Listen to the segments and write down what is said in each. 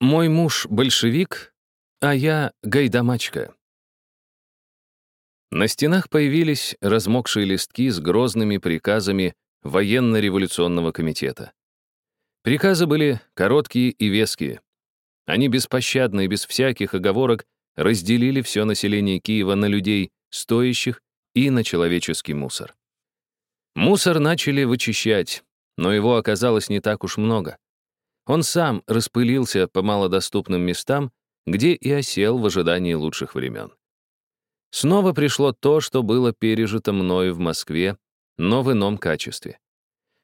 Мой муж большевик, а я гайдамачка. На стенах появились размокшие листки с грозными приказами военно-революционного комитета. Приказы были короткие и веские. Они беспощадно и без всяких оговорок разделили все население Киева на людей, стоящих, и на человеческий мусор. Мусор начали вычищать, но его оказалось не так уж много. Он сам распылился по малодоступным местам, где и осел в ожидании лучших времен. Снова пришло то, что было пережито мною в Москве, но в ином качестве.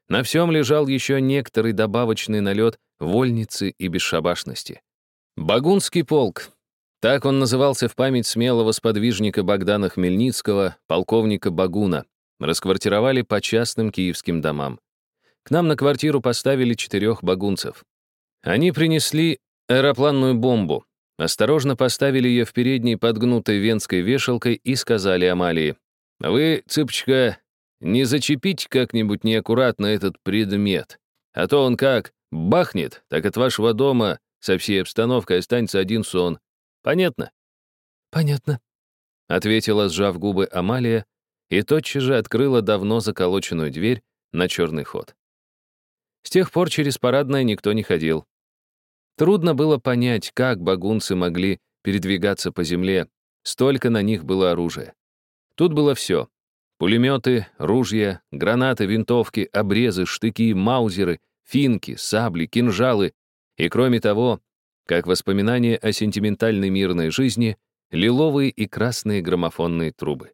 На всем лежал еще некоторый добавочный налет вольницы и бесшабашности. Багунский полк. Так он назывался в память смелого сподвижника Богдана Хмельницкого, полковника Багуна. Расквартировали по частным киевским домам. К нам на квартиру поставили четырех багунцев. Они принесли аэропланную бомбу, осторожно поставили ее в передней подгнутой венской вешалкой и сказали Амалии, «Вы, цыпочка, не зачепите как-нибудь неаккуратно этот предмет, а то он как бахнет, так от вашего дома со всей обстановкой останется один сон. Понятно?» «Понятно», — ответила, сжав губы Амалия, и тотчас же открыла давно заколоченную дверь на черный ход. С тех пор через парадное никто не ходил. Трудно было понять, как багунцы могли передвигаться по земле, столько на них было оружия. Тут было все. Пулеметы, ружья, гранаты, винтовки, обрезы, штыки, маузеры, финки, сабли, кинжалы и, кроме того, как воспоминание о сентиментальной мирной жизни, лиловые и красные граммофонные трубы.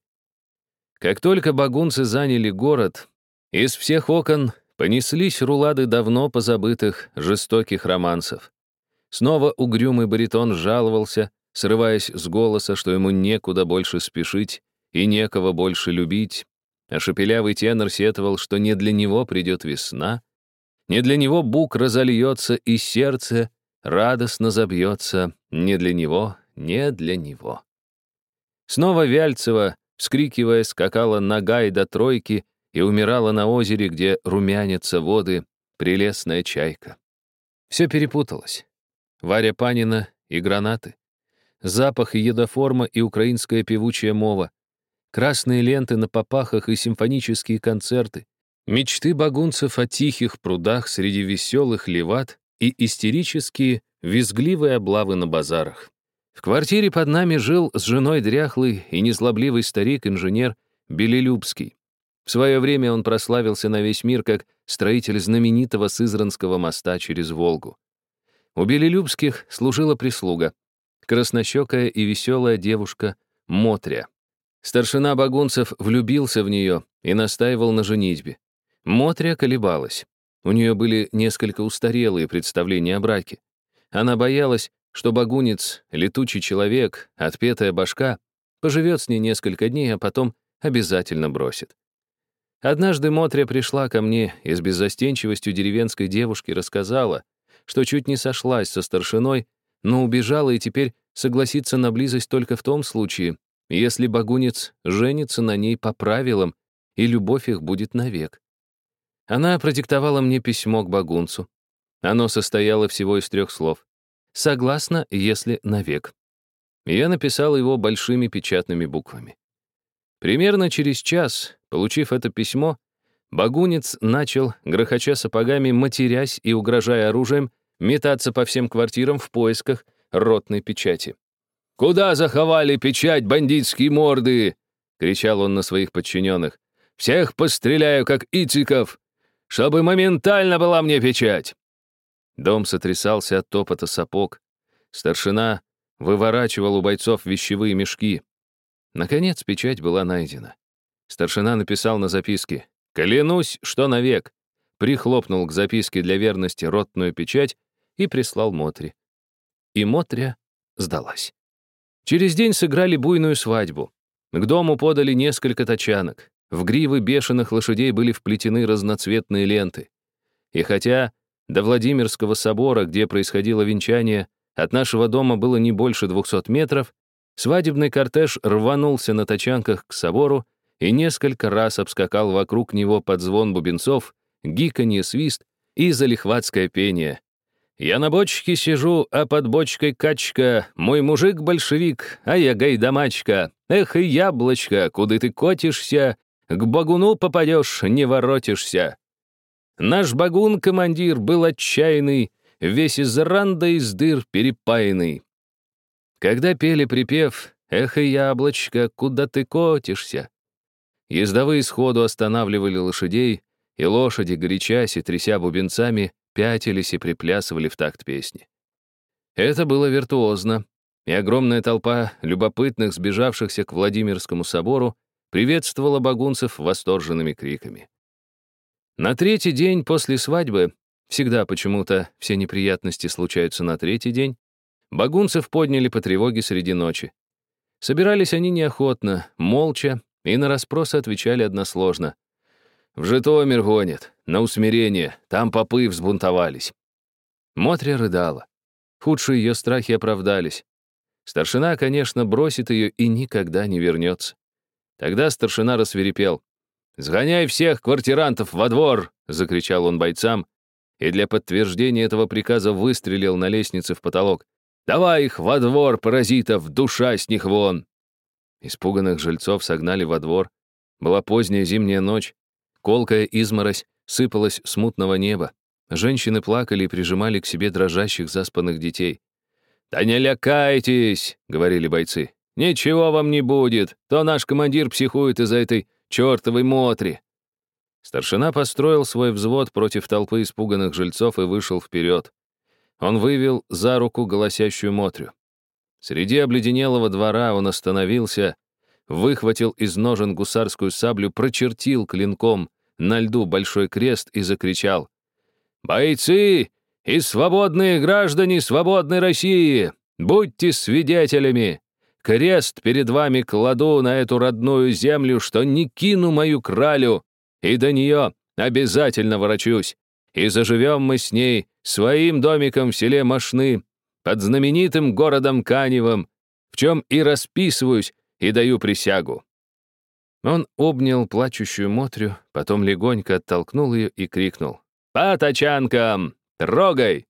Как только багунцы заняли город, из всех окон понеслись рулады давно позабытых жестоких романсов. Снова угрюмый баритон жаловался, срываясь с голоса, что ему некуда больше спешить и некого больше любить, а шепелявый тенор сетовал, что не для него придет весна, не для него бук разольется и сердце радостно забьется, не для него, не для него. Снова Вяльцева, вскрикивая, скакала нога и до тройки и умирала на озере, где румянятся воды, прелестная чайка. Все перепуталось. Варя Панина и гранаты. Запах и едоформа и украинская певучая мова. Красные ленты на попахах и симфонические концерты. Мечты багунцев о тихих прудах среди веселых леват и истерические, визгливые облавы на базарах. В квартире под нами жил с женой дряхлый и незлобливый старик-инженер Белелюбский. В свое время он прославился на весь мир как строитель знаменитого Сызранского моста через Волгу. У Белелюбских служила прислуга, краснощекая и веселая девушка Мотря. Старшина Багунцев влюбился в нее и настаивал на женитьбе. Мотря колебалась. У нее были несколько устарелые представления о браке. Она боялась, что багунец, летучий человек, отпетая башка, поживет с ней несколько дней, а потом обязательно бросит. Однажды Мотря пришла ко мне и с беззастенчивостью деревенской девушки рассказала, что чуть не сошлась со старшиной, но убежала и теперь согласится на близость только в том случае, если багунец женится на ней по правилам, и любовь их будет навек. Она продиктовала мне письмо к багунцу. Оно состояло всего из трех слов. «Согласна, если навек». Я написал его большими печатными буквами. Примерно через час, получив это письмо, Багунец начал, грохоча сапогами, матерясь и угрожая оружием, метаться по всем квартирам в поисках ротной печати. «Куда заховали печать, бандитские морды?» — кричал он на своих подчиненных. «Всех постреляю, как ициков, чтобы моментально была мне печать!» Дом сотрясался от топота сапог. Старшина выворачивал у бойцов вещевые мешки. Наконец печать была найдена. Старшина написал на записке «Клянусь, что навек!» Прихлопнул к записке для верности ротную печать и прислал Мотре. И Мотря сдалась. Через день сыграли буйную свадьбу. К дому подали несколько тачанок. В гривы бешеных лошадей были вплетены разноцветные ленты. И хотя до Владимирского собора, где происходило венчание, от нашего дома было не больше 200 метров, свадебный кортеж рванулся на тачанках к собору и несколько раз обскакал вокруг него под звон бубенцов, гиканье, свист и залихватское пение, Я на бочке сижу, а под бочкой качка. Мой мужик большевик, а я гайдамачка. Эх, и яблочко, куда ты котишься? К багуну попадешь, не воротишься. Наш багун-командир был отчаянный, весь из ранда из дыр перепаянный. Когда пели припев «Эх, и яблочко, куда ты котишься?», ездовые сходу останавливали лошадей, и лошади, горячась и тряся бубенцами, пятились и приплясывали в такт песни. Это было виртуозно, и огромная толпа любопытных, сбежавшихся к Владимирскому собору, приветствовала багунцев восторженными криками. На третий день после свадьбы, всегда почему-то все неприятности случаются на третий день, багунцев подняли по тревоге среди ночи. Собирались они неохотно, молча, и на расспросы отвечали односложно. «В Житомир гонят, на усмирение, там попы взбунтовались». Мотря рыдала. Худшие ее страхи оправдались. Старшина, конечно, бросит ее и никогда не вернется. Тогда старшина рассверепел. «Сгоняй всех квартирантов во двор!» — закричал он бойцам, и для подтверждения этого приказа выстрелил на лестнице в потолок. «Давай их во двор, паразитов, душа с них вон!» Испуганных жильцов согнали во двор. Была поздняя зимняя ночь. Колкая изморозь сыпалась с мутного неба. Женщины плакали и прижимали к себе дрожащих заспанных детей. «Да не лякайтесь!» — говорили бойцы. «Ничего вам не будет, то наш командир психует из-за этой чертовой мотри». Старшина построил свой взвод против толпы испуганных жильцов и вышел вперед. Он вывел за руку голосящую мотрю. Среди обледенелого двора он остановился, выхватил из ножен гусарскую саблю, прочертил клинком на льду большой крест и закричал. «Бойцы и свободные граждане свободной России, будьте свидетелями! Крест перед вами кладу на эту родную землю, что не кину мою кралю, и до нее обязательно ворочусь. И заживем мы с ней своим домиком в селе Машны, под знаменитым городом Каневым, в чем и расписываюсь и даю присягу». Он обнял плачущую Мотрю, потом легонько оттолкнул ее и крикнул. «По тачанкам! Трогай!»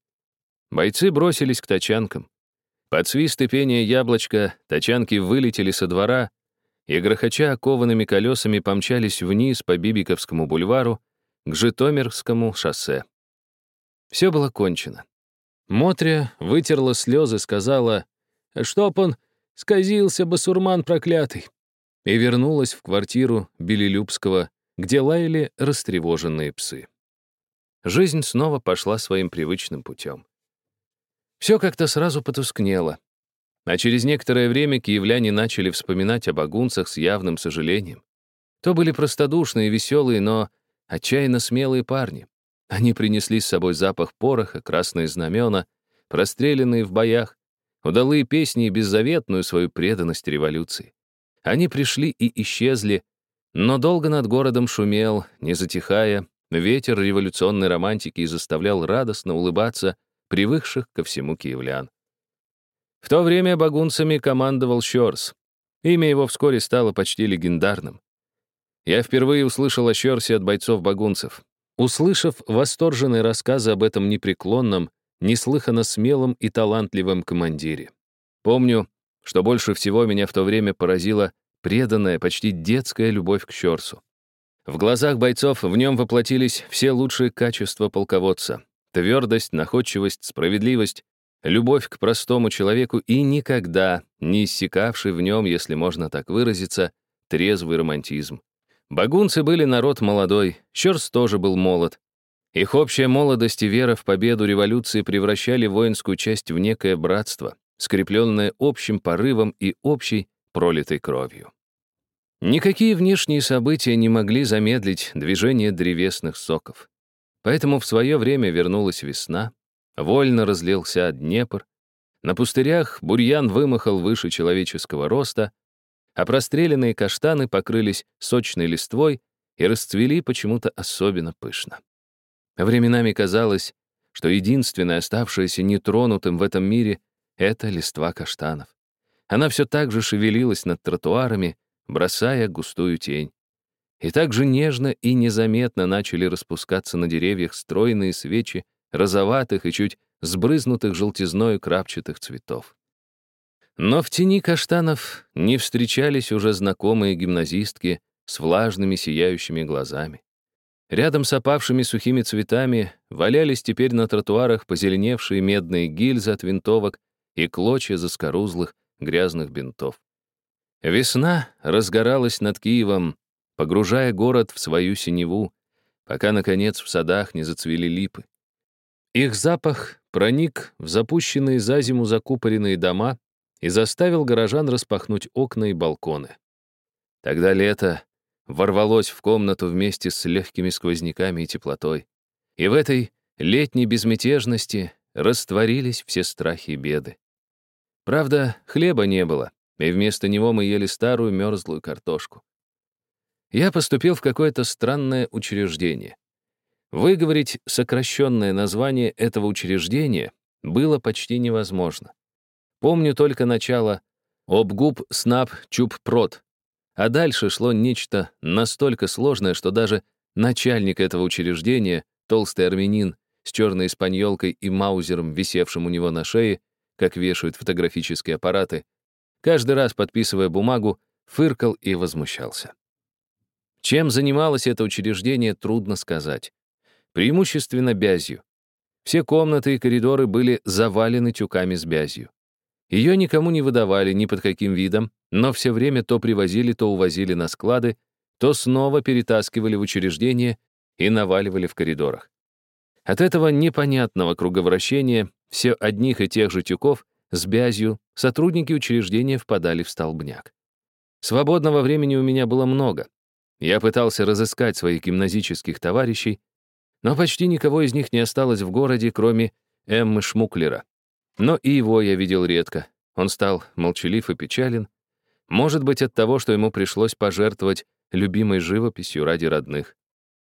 Бойцы бросились к тачанкам. Под свист и пение яблочка тачанки вылетели со двора и, грохоча окованными колесами, помчались вниз по Бибиковскому бульвару к Житомирскому шоссе. Все было кончено. Мотря вытерла слезы, сказала, «Чтоб он сказился, басурман проклятый!» И вернулась в квартиру Белилюбского, где лаяли растревоженные псы. Жизнь снова пошла своим привычным путем. Все как-то сразу потускнело. А через некоторое время киевляне начали вспоминать об агунцах с явным сожалением. То были простодушные, веселые, но отчаянно смелые парни. Они принесли с собой запах пороха, красные знамена, простреленные в боях, удалые песни и беззаветную свою преданность революции. Они пришли и исчезли, но долго над городом шумел, не затихая, ветер революционной романтики и заставлял радостно улыбаться привыкших ко всему киевлян. В то время багунцами командовал Щорс. Имя его вскоре стало почти легендарным. Я впервые услышал о Щорсе от бойцов-багунцев. Услышав восторженные рассказы об этом непреклонном, неслыханно смелом и талантливом командире. Помню, что больше всего меня в то время поразила преданная, почти детская любовь к Щорсу. В глазах бойцов в нем воплотились все лучшие качества полководца. Твердость, находчивость, справедливость, любовь к простому человеку и никогда не иссякавший в нем, если можно так выразиться, трезвый романтизм. Багунцы были народ молодой, Щерс тоже был молод. Их общая молодость и вера в победу революции превращали воинскую часть в некое братство, скрепленное общим порывом и общей пролитой кровью. Никакие внешние события не могли замедлить движение древесных соков. Поэтому в свое время вернулась весна, вольно разлился Днепр, на пустырях бурьян вымахал выше человеческого роста, а простреленные каштаны покрылись сочной листвой и расцвели почему-то особенно пышно. Временами казалось, что единственное оставшееся нетронутым в этом мире — это листва каштанов. Она все так же шевелилась над тротуарами, бросая густую тень. И так же нежно и незаметно начали распускаться на деревьях стройные свечи розоватых и чуть сбрызнутых желтизною крапчатых цветов. Но в тени каштанов не встречались уже знакомые гимназистки с влажными сияющими глазами. Рядом с опавшими сухими цветами валялись теперь на тротуарах позеленевшие медные гильзы от винтовок и клочья заскорузлых грязных бинтов. Весна разгоралась над Киевом, погружая город в свою синеву, пока, наконец, в садах не зацвели липы. Их запах проник в запущенные за зиму закупоренные дома и заставил горожан распахнуть окна и балконы. Тогда лето ворвалось в комнату вместе с легкими сквозняками и теплотой. И в этой летней безмятежности растворились все страхи и беды. Правда, хлеба не было, и вместо него мы ели старую мерзлую картошку. Я поступил в какое-то странное учреждение. Выговорить сокращенное название этого учреждения было почти невозможно. Помню только начало «Обгуб снап чуб прот», а дальше шло нечто настолько сложное, что даже начальник этого учреждения, толстый армянин с черной испаньолкой и маузером, висевшим у него на шее, как вешают фотографические аппараты, каждый раз подписывая бумагу, фыркал и возмущался. Чем занималось это учреждение, трудно сказать. Преимущественно бязью. Все комнаты и коридоры были завалены тюками с бязью. Ее никому не выдавали ни под каким видом, но все время то привозили, то увозили на склады, то снова перетаскивали в учреждение и наваливали в коридорах. От этого непонятного круговращения все одних и тех же тюков с бязью сотрудники учреждения впадали в столбняк. Свободного времени у меня было много. Я пытался разыскать своих гимназических товарищей, но почти никого из них не осталось в городе, кроме Эммы Шмуклера. Но и его я видел редко. Он стал молчалив и печален. Может быть, от того, что ему пришлось пожертвовать любимой живописью ради родных.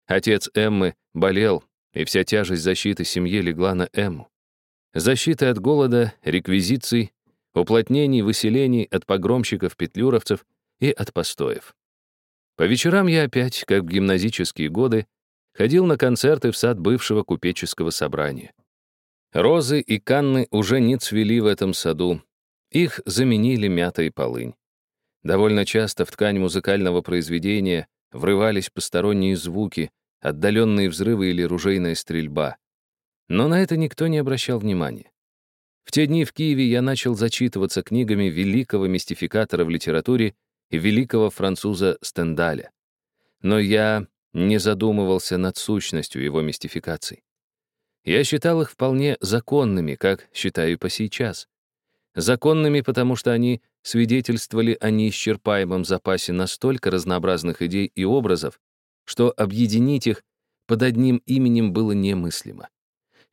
Отец Эммы болел, и вся тяжесть защиты семьи легла на Эмму. Защиты от голода, реквизиций, уплотнений, выселений от погромщиков-петлюровцев и от постоев. По вечерам я опять, как в гимназические годы, ходил на концерты в сад бывшего купеческого собрания. Розы и канны уже не цвели в этом саду. Их заменили мята и полынь. Довольно часто в ткань музыкального произведения врывались посторонние звуки, отдаленные взрывы или ружейная стрельба. Но на это никто не обращал внимания. В те дни в Киеве я начал зачитываться книгами великого мистификатора в литературе и великого француза Стендаля. Но я не задумывался над сущностью его мистификаций. Я считал их вполне законными, как считаю по сейчас. Законными, потому что они свидетельствовали о неисчерпаемом запасе настолько разнообразных идей и образов, что объединить их под одним именем было немыслимо.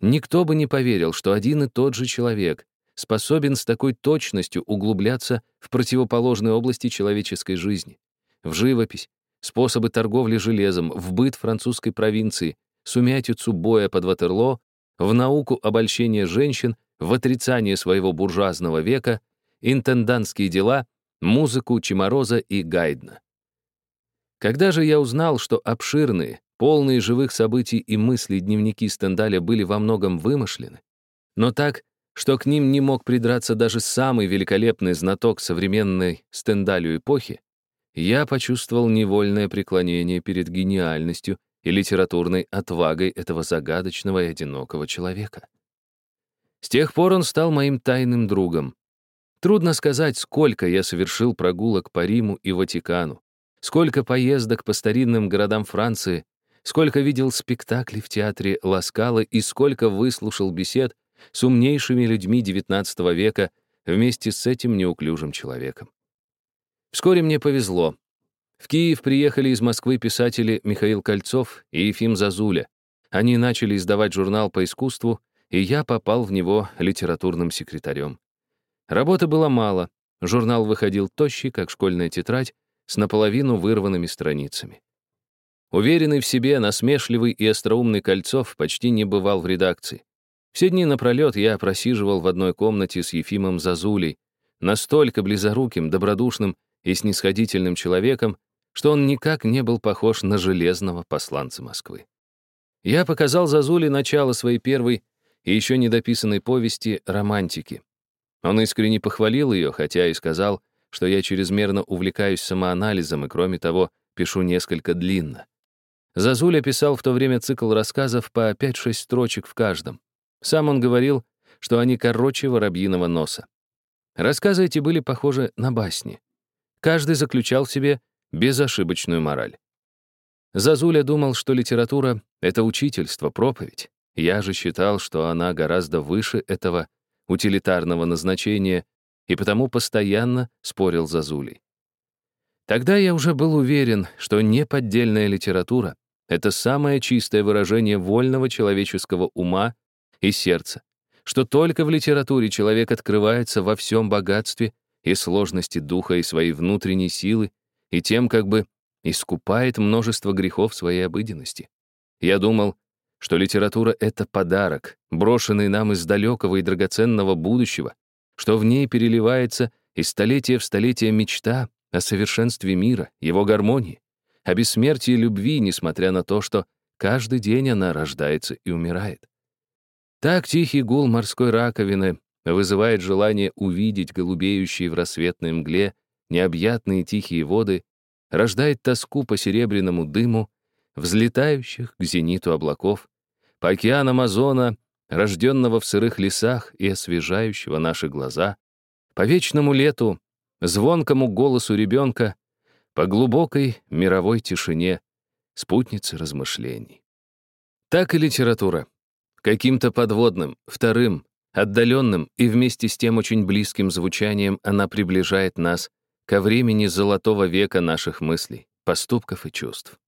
Никто бы не поверил, что один и тот же человек способен с такой точностью углубляться в противоположные области человеческой жизни, в живопись, способы торговли железом, в быт французской провинции, сумятицу боя под Ватерло, в науку обольщения женщин, в отрицание своего буржуазного века, интендантские дела, музыку Чемороза и Гайдна. Когда же я узнал, что обширные, полные живых событий и мыслей дневники Стендаля были во многом вымышлены, но так, что к ним не мог придраться даже самый великолепный знаток современной Стендалю эпохи, я почувствовал невольное преклонение перед гениальностью и литературной отвагой этого загадочного и одинокого человека. С тех пор он стал моим тайным другом. Трудно сказать, сколько я совершил прогулок по Риму и Ватикану, сколько поездок по старинным городам Франции, сколько видел спектаклей в театре Ласкалы и сколько выслушал бесед с умнейшими людьми XIX века вместе с этим неуклюжим человеком. Вскоре мне повезло. В Киев приехали из Москвы писатели Михаил Кольцов и Ефим Зазуля. Они начали издавать журнал по искусству, и я попал в него литературным секретарем. Работы было мало. Журнал выходил тощий, как школьная тетрадь, с наполовину вырванными страницами. Уверенный в себе, насмешливый и остроумный Кольцов почти не бывал в редакции. Все дни напролет я просиживал в одной комнате с Ефимом Зазулей, настолько близоруким, добродушным и снисходительным человеком, что он никак не был похож на железного посланца Москвы. Я показал Зазуле начало своей первой и еще недописанной повести «Романтики». Он искренне похвалил ее, хотя и сказал, что я чрезмерно увлекаюсь самоанализом и, кроме того, пишу несколько длинно. Зазуля писал в то время цикл рассказов по 5-6 строчек в каждом. Сам он говорил, что они короче воробьиного носа. Рассказы эти были похожи на басни. Каждый заключал в себе безошибочную мораль. Зазуля думал, что литература — это учительство, проповедь. Я же считал, что она гораздо выше этого утилитарного назначения и потому постоянно спорил с Зазулей. Тогда я уже был уверен, что неподдельная литература — это самое чистое выражение вольного человеческого ума и сердца, что только в литературе человек открывается во всем богатстве и сложности духа и своей внутренней силы, и тем как бы искупает множество грехов своей обыденности. Я думал, что литература — это подарок, брошенный нам из далекого и драгоценного будущего, что в ней переливается из столетия в столетие мечта о совершенстве мира, его гармонии, о бессмертии любви, несмотря на то, что каждый день она рождается и умирает. Так тихий гул морской раковины вызывает желание увидеть голубеющие в рассветной мгле необъятные тихие воды, рождает тоску по серебряному дыму, взлетающих к зениту облаков, по океанам озона, рожденного в сырых лесах и освежающего наши глаза, по вечному лету, звонкому голосу ребенка, по глубокой мировой тишине, спутницы размышлений. Так и литература. Каким-то подводным, вторым, отдаленным и вместе с тем очень близким звучанием она приближает нас ко времени золотого века наших мыслей, поступков и чувств.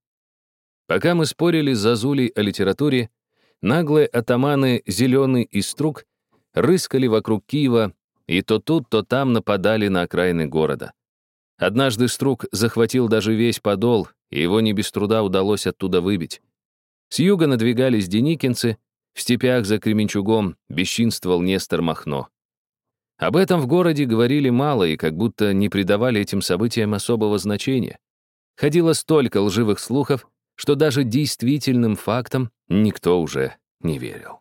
Пока мы спорили с Зазулей о литературе, наглые атаманы Зеленый и Струк рыскали вокруг Киева и то тут, то там нападали на окраины города. Однажды Струк захватил даже весь подол, и его не без труда удалось оттуда выбить. С юга надвигались деникинцы, в степях за Кременчугом бесчинствовал Нестор Махно. Об этом в городе говорили мало и как будто не придавали этим событиям особого значения. Ходило столько лживых слухов, что даже действительным фактам никто уже не верил.